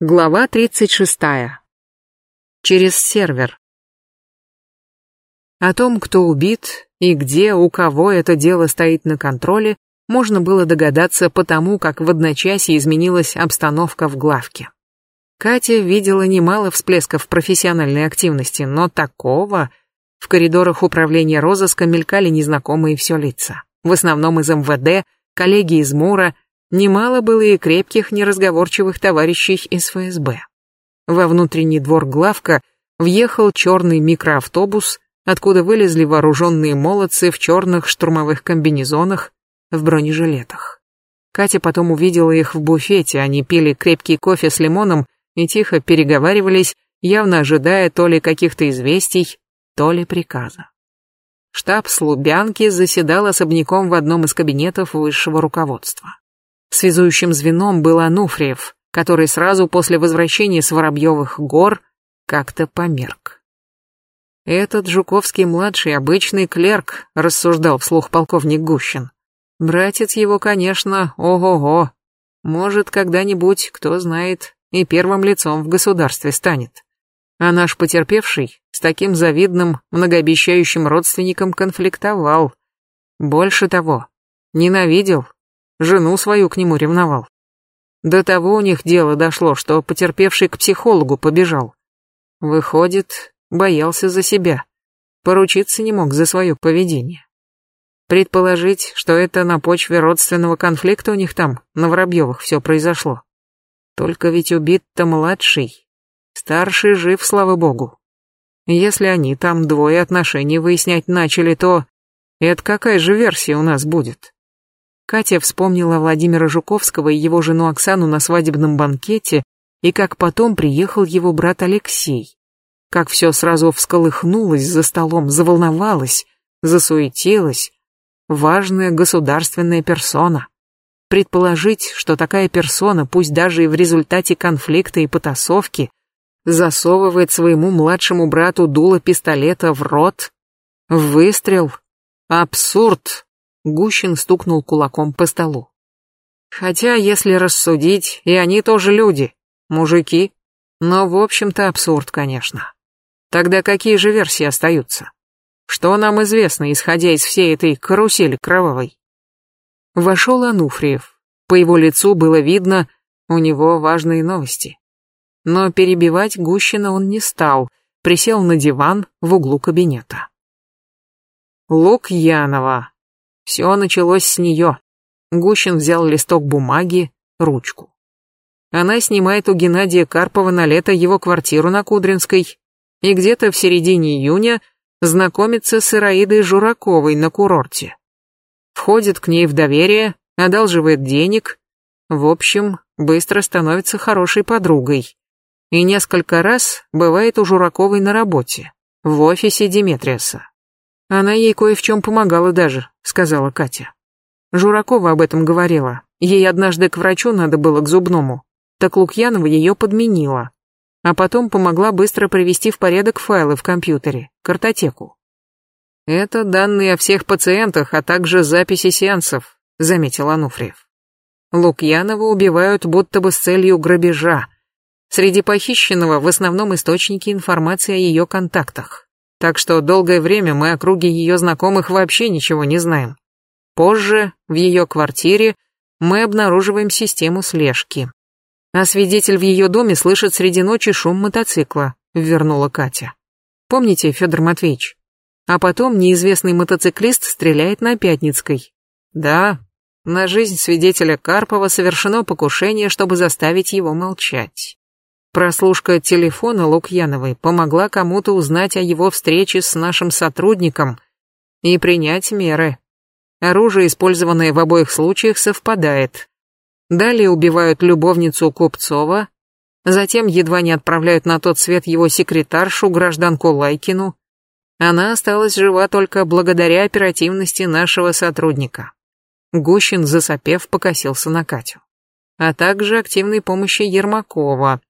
Глава 36. Через сервер. О том, кто убит и где, у кого это дело стоит на контроле, можно было догадаться потому, как в одночасье изменилась обстановка в главке. Катя видела немало всплесков профессиональной активности, но такого... В коридорах управления розыска мелькали незнакомые все лица. В основном из МВД, коллеги из МУРа, Немало было и крепких, неразговорчивых товарищей из ФСБ. Во внутренний двор главка въехал черный микроавтобус, откуда вылезли вооруженные молодцы в черных штурмовых комбинезонах, в бронежилетах. Катя потом увидела их в буфете, они пили крепкий кофе с лимоном и тихо переговаривались, явно ожидая то ли каких-то известий, то ли приказа. Штаб Слубянки заседал особняком в одном из кабинетов высшего руководства. Связующим звеном был Ануфриев, который сразу после возвращения с Воробьевых гор как-то померк. «Этот Жуковский-младший обычный клерк», — рассуждал вслух полковник Гущин. «Братец его, конечно, ого-го. Может, когда-нибудь, кто знает, и первым лицом в государстве станет. А наш потерпевший с таким завидным, многообещающим родственником конфликтовал. Больше того, ненавидел, жену свою к нему ревновал. До того у них дело дошло, что потерпевший к психологу побежал. Выходит, боялся за себя, поручиться не мог за свое поведение. Предположить, что это на почве родственного конфликта у них там, на Воробьевых, все произошло. Только ведь убит-то младший. Старший жив, слава богу. Если они там двое отношений выяснять начали, то... Это какая же версия у нас будет? Катя вспомнила Владимира Жуковского и его жену Оксану на свадебном банкете, и как потом приехал его брат Алексей. Как все сразу всколыхнулось за столом, заволновалось, засуетилось. Важная государственная персона. Предположить, что такая персона, пусть даже и в результате конфликта и потасовки, засовывает своему младшему брату дуло пистолета в рот? Выстрел? Абсурд! Гущин стукнул кулаком по столу. Хотя, если рассудить, и они тоже люди, мужики. Но, в общем-то, абсурд, конечно. Тогда какие же версии остаются? Что нам известно, исходя из всей этой карусели кровавой? Вошел Ануфриев. По его лицу было видно, у него важные новости. Но перебивать Гущина он не стал, присел на диван в углу кабинета. Лукьянова, все началось с нее. Гущин взял листок бумаги, ручку. Она снимает у Геннадия Карпова на лето его квартиру на Кудринской и где-то в середине июня знакомится с Ираидой Жураковой на курорте. Входит к ней в доверие, одалживает денег, в общем, быстро становится хорошей подругой. И несколько раз бывает у Жураковой на работе, в офисе Диметриаса. Она ей кое в чем помогала даже, сказала Катя. Журакова об этом говорила. Ей однажды к врачу надо было к зубному. Так Лукьянова ее подменила. А потом помогла быстро привести в порядок файлы в компьютере, картотеку. Это данные о всех пациентах, а также записи сеансов, заметил Ануфриев. Лукьянова убивают будто бы с целью грабежа. Среди похищенного в основном источники информации о ее контактах так что долгое время мы о круге ее знакомых вообще ничего не знаем. Позже, в ее квартире, мы обнаруживаем систему слежки. А свидетель в ее доме слышит среди ночи шум мотоцикла, вернула Катя. Помните, Федор Матвеевич? А потом неизвестный мотоциклист стреляет на Пятницкой. Да, на жизнь свидетеля Карпова совершено покушение, чтобы заставить его молчать. Прослушка телефона Лукьяновой помогла кому-то узнать о его встрече с нашим сотрудником и принять меры. Оружие, использованное в обоих случаях, совпадает. Далее убивают любовницу Купцова, затем едва не отправляют на тот свет его секретаршу, гражданку Лайкину. Она осталась жива только благодаря оперативности нашего сотрудника. Гущин, засопев, покосился на Катю. А также активной помощи Ермакова,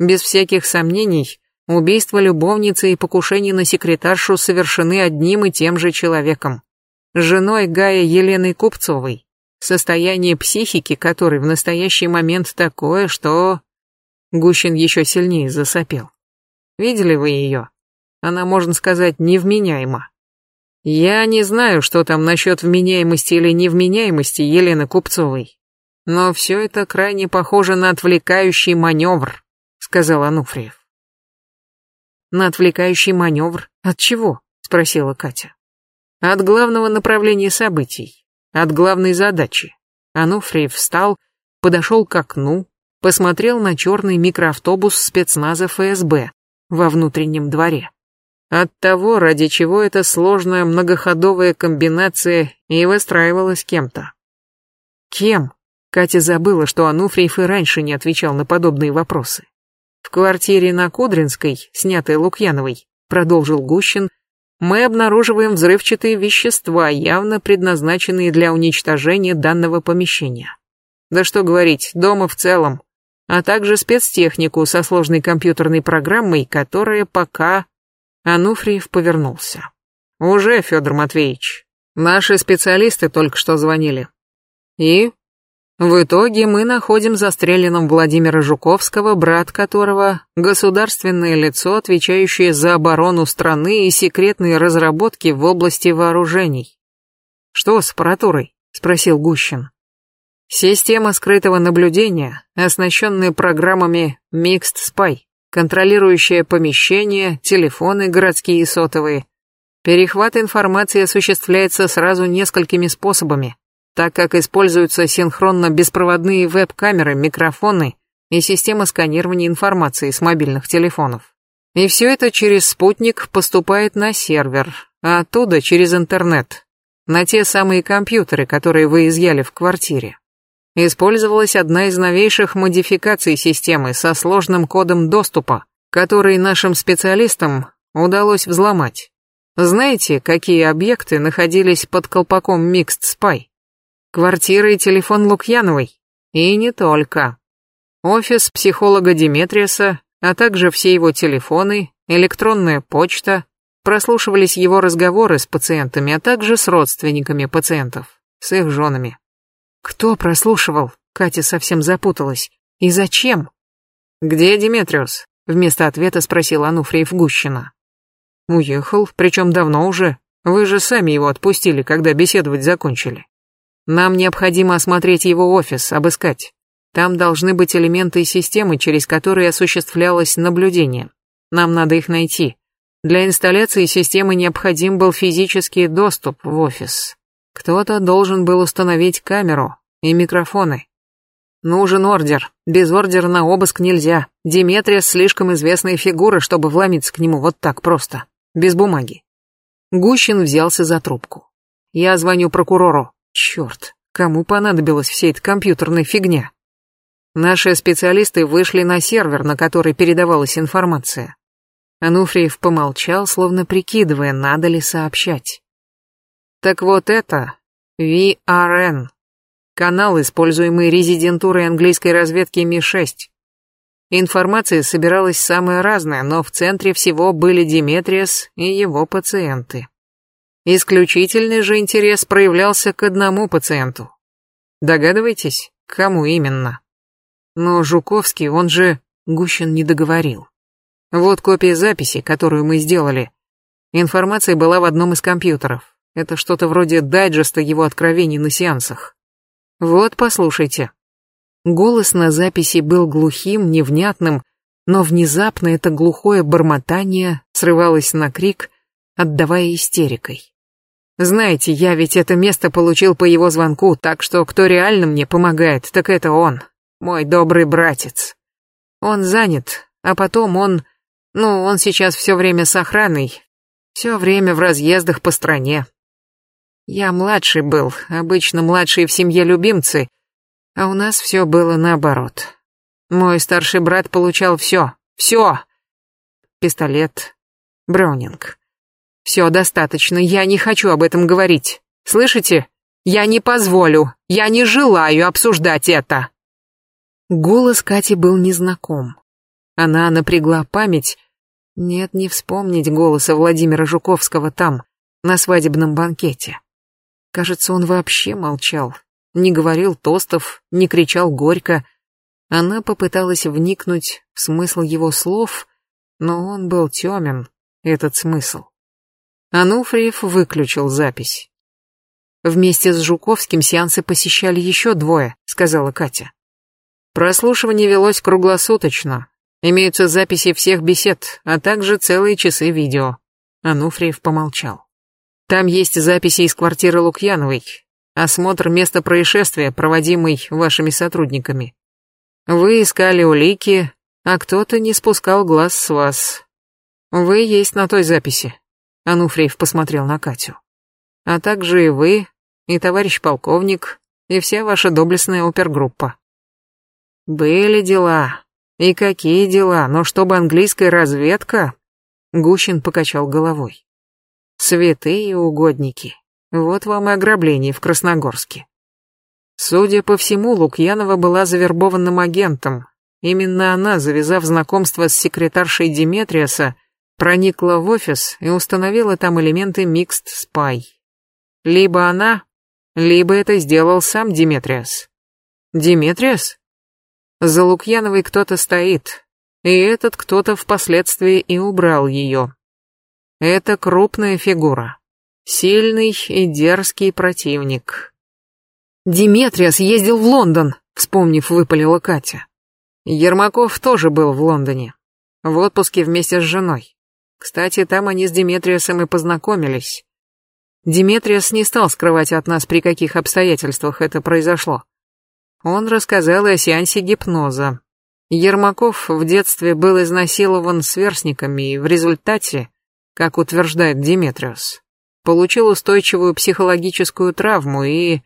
без всяких сомнений, убийство любовницы и покушение на секретаршу совершены одним и тем же человеком. Женой Гая Еленой Купцовой, состояние психики которой в настоящий момент такое, что... Гущин еще сильнее засопел. Видели вы ее? Она, можно сказать, невменяема. Я не знаю, что там насчет вменяемости или невменяемости Елены Купцовой. Но все это крайне похоже на отвлекающий маневр, сказал Ануфриев. На отвлекающий маневр? От чего? спросила Катя. От главного направления событий, от главной задачи. Ануфриев встал, подошел к окну, посмотрел на черный микроавтобус спецназа ФСБ во внутреннем дворе. От того, ради чего эта сложная многоходовая комбинация и выстраивалась кем-то. Кем? Катя забыла, что Ануфриев и раньше не отвечал на подобные вопросы. Квартире на Кудринской, снятой Лукьяновой, продолжил Гущин, мы обнаруживаем взрывчатые вещества, явно предназначенные для уничтожения данного помещения. Да что говорить, дома в целом, а также спецтехнику со сложной компьютерной программой, которая пока... Ануфриев повернулся. Уже, Федор Матвеевич. Наши специалисты только что звонили. И? В итоге мы находим застреленным Владимира Жуковского, брат которого – государственное лицо, отвечающее за оборону страны и секретные разработки в области вооружений. «Что с аппаратурой?» – спросил Гущин. Система скрытого наблюдения, оснащенная программами Mixed Spy, контролирующая помещения, телефоны городские и сотовые. Перехват информации осуществляется сразу несколькими способами, так как используются синхронно-беспроводные веб-камеры, микрофоны и система сканирования информации с мобильных телефонов. И все это через спутник поступает на сервер, а оттуда через интернет, на те самые компьютеры, которые вы изъяли в квартире использовалась одна из новейших модификаций системы со сложным кодом доступа, который нашим специалистам удалось взломать. Знаете, какие объекты находились под колпаком Mixed Spy? Квартира и телефон Лукьяновой. И не только. Офис психолога Диметриаса, а также все его телефоны, электронная почта, прослушивались его разговоры с пациентами, а также с родственниками пациентов, с их женами. Кто прослушивал? Катя совсем запуталась. И зачем? Где Диметриус? Вместо ответа спросил Ануфриев Гущина. Уехал, причем давно уже. Вы же сами его отпустили, когда беседовать закончили. Нам необходимо осмотреть его офис, обыскать. Там должны быть элементы системы, через которые осуществлялось наблюдение. Нам надо их найти. Для инсталляции системы необходим был физический доступ в офис. Кто-то должен был установить камеру и микрофоны. Нужен ордер. Без ордера на обыск нельзя. Диметрия слишком известная фигура, чтобы вломиться к нему вот так просто, без бумаги. Гущин взялся за трубку. Я звоню прокурору. Черт, кому понадобилась вся эта компьютерная фигня? Наши специалисты вышли на сервер, на который передавалась информация. Ануфриев помолчал, словно прикидывая, надо ли сообщать. Так вот это VRN, канал, используемый резидентурой английской разведки Ми-6. Информация собиралась самая разная, но в центре всего были Диметриас и его пациенты. Исключительный же интерес проявлялся к одному пациенту. Догадываетесь, кому именно? Но Жуковский, он же... Гущин не договорил. Вот копия записи, которую мы сделали. Информация была в одном из компьютеров. Это что-то вроде дайджеста его откровений на сеансах. Вот, послушайте. Голос на записи был глухим, невнятным, но внезапно это глухое бормотание срывалось на крик, отдавая истерикой. Знаете, я ведь это место получил по его звонку, так что кто реально мне помогает, так это он, мой добрый братец. Он занят, а потом он... Ну, он сейчас все время с охраной, все время в разъездах по стране, я младший был, обычно младшие в семье любимцы, а у нас все было наоборот. Мой старший брат получал все, все. Пистолет, Браунинг. Все достаточно, я не хочу об этом говорить. Слышите? Я не позволю, я не желаю обсуждать это. Голос Кати был незнаком. Она напрягла память. Нет, не вспомнить голоса Владимира Жуковского там, на свадебном банкете. Кажется, он вообще молчал, не говорил тостов, не кричал горько. Она попыталась вникнуть в смысл его слов, но он был темен, этот смысл. Ануфриев выключил запись. Вместе с Жуковским сеансы посещали еще двое, сказала Катя. Прослушивание велось круглосуточно. Имеются записи всех бесед, а также целые часы видео. Ануфриев помолчал. Там есть записи из квартиры Лукьяновой, осмотр места происшествия, проводимый вашими сотрудниками. Вы искали улики, а кто-то не спускал глаз с вас. Вы есть на той записи. Ануфриев посмотрел на Катю. А также и вы, и товарищ полковник, и вся ваша доблестная опергруппа. Были дела. И какие дела, но чтобы английская разведка... Гущин покачал головой. Святые угодники. Вот вам и ограбление в Красногорске. Судя по всему, Лукьянова была завербованным агентом. Именно она, завязав знакомство с секретаршей Диметриаса, проникла в офис и установила там элементы Mixed Spy. Либо она, либо это сделал сам Диметриас. Диметриас? За Лукьяновой кто-то стоит, и этот кто-то впоследствии и убрал ее. Это крупная фигура. Сильный и дерзкий противник. Диметриас ездил в Лондон, вспомнив, выпалила Катя. Ермаков тоже был в Лондоне. В отпуске вместе с женой. Кстати, там они с Диметриасом и познакомились. Диметриас не стал скрывать от нас, при каких обстоятельствах это произошло. Он рассказал о сеансе гипноза. Ермаков в детстве был изнасилован сверстниками и в результате как утверждает Диметриус, получил устойчивую психологическую травму и,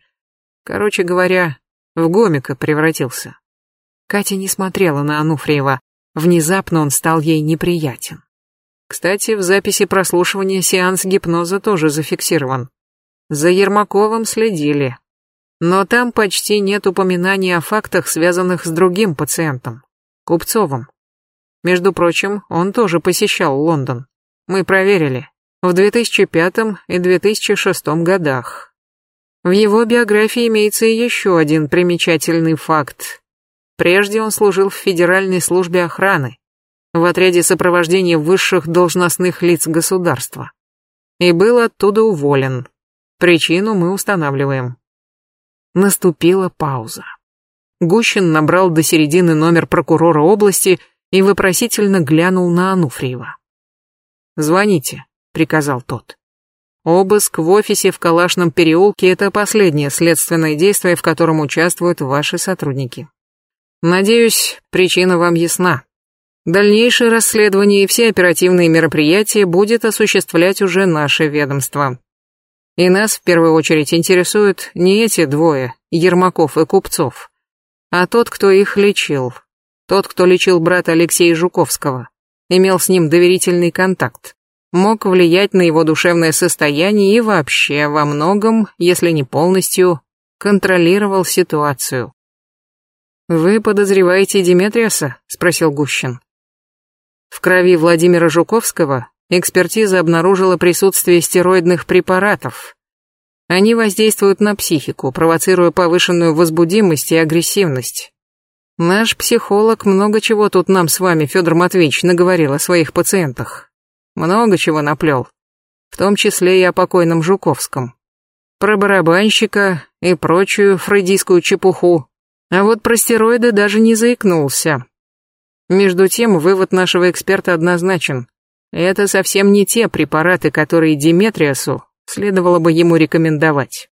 короче говоря, в гомика превратился. Катя не смотрела на Ануфриева, внезапно он стал ей неприятен. Кстати, в записи прослушивания сеанс гипноза тоже зафиксирован. За Ермаковым следили. Но там почти нет упоминаний о фактах, связанных с другим пациентом, Купцовым. Между прочим, он тоже посещал Лондон. Мы проверили. В 2005 и 2006 годах. В его биографии имеется еще один примечательный факт. Прежде он служил в Федеральной службе охраны, в отряде сопровождения высших должностных лиц государства. И был оттуда уволен. Причину мы устанавливаем. Наступила пауза. Гущин набрал до середины номер прокурора области и вопросительно глянул на Ануфриева. «Звоните», — приказал тот. Обыск в офисе в Калашном переулке – это последнее следственное действие, в котором участвуют ваши сотрудники. Надеюсь, причина вам ясна. Дальнейшее расследование и все оперативные мероприятия будет осуществлять уже наше ведомство. И нас в первую очередь интересуют не эти двое, Ермаков и Купцов, а тот, кто их лечил. Тот, кто лечил брата Алексея Жуковского имел с ним доверительный контакт, мог влиять на его душевное состояние и вообще во многом, если не полностью, контролировал ситуацию. «Вы подозреваете Диметриаса?» — спросил Гущин. В крови Владимира Жуковского экспертиза обнаружила присутствие стероидных препаратов. Они воздействуют на психику, провоцируя повышенную возбудимость и агрессивность. Наш психолог много чего тут нам с вами, Федор Матвеевич, наговорил о своих пациентах. Много чего наплел. В том числе и о покойном Жуковском. Про барабанщика и прочую фрейдийскую чепуху. А вот про стероиды даже не заикнулся. Между тем, вывод нашего эксперта однозначен. Это совсем не те препараты, которые Диметриасу следовало бы ему рекомендовать.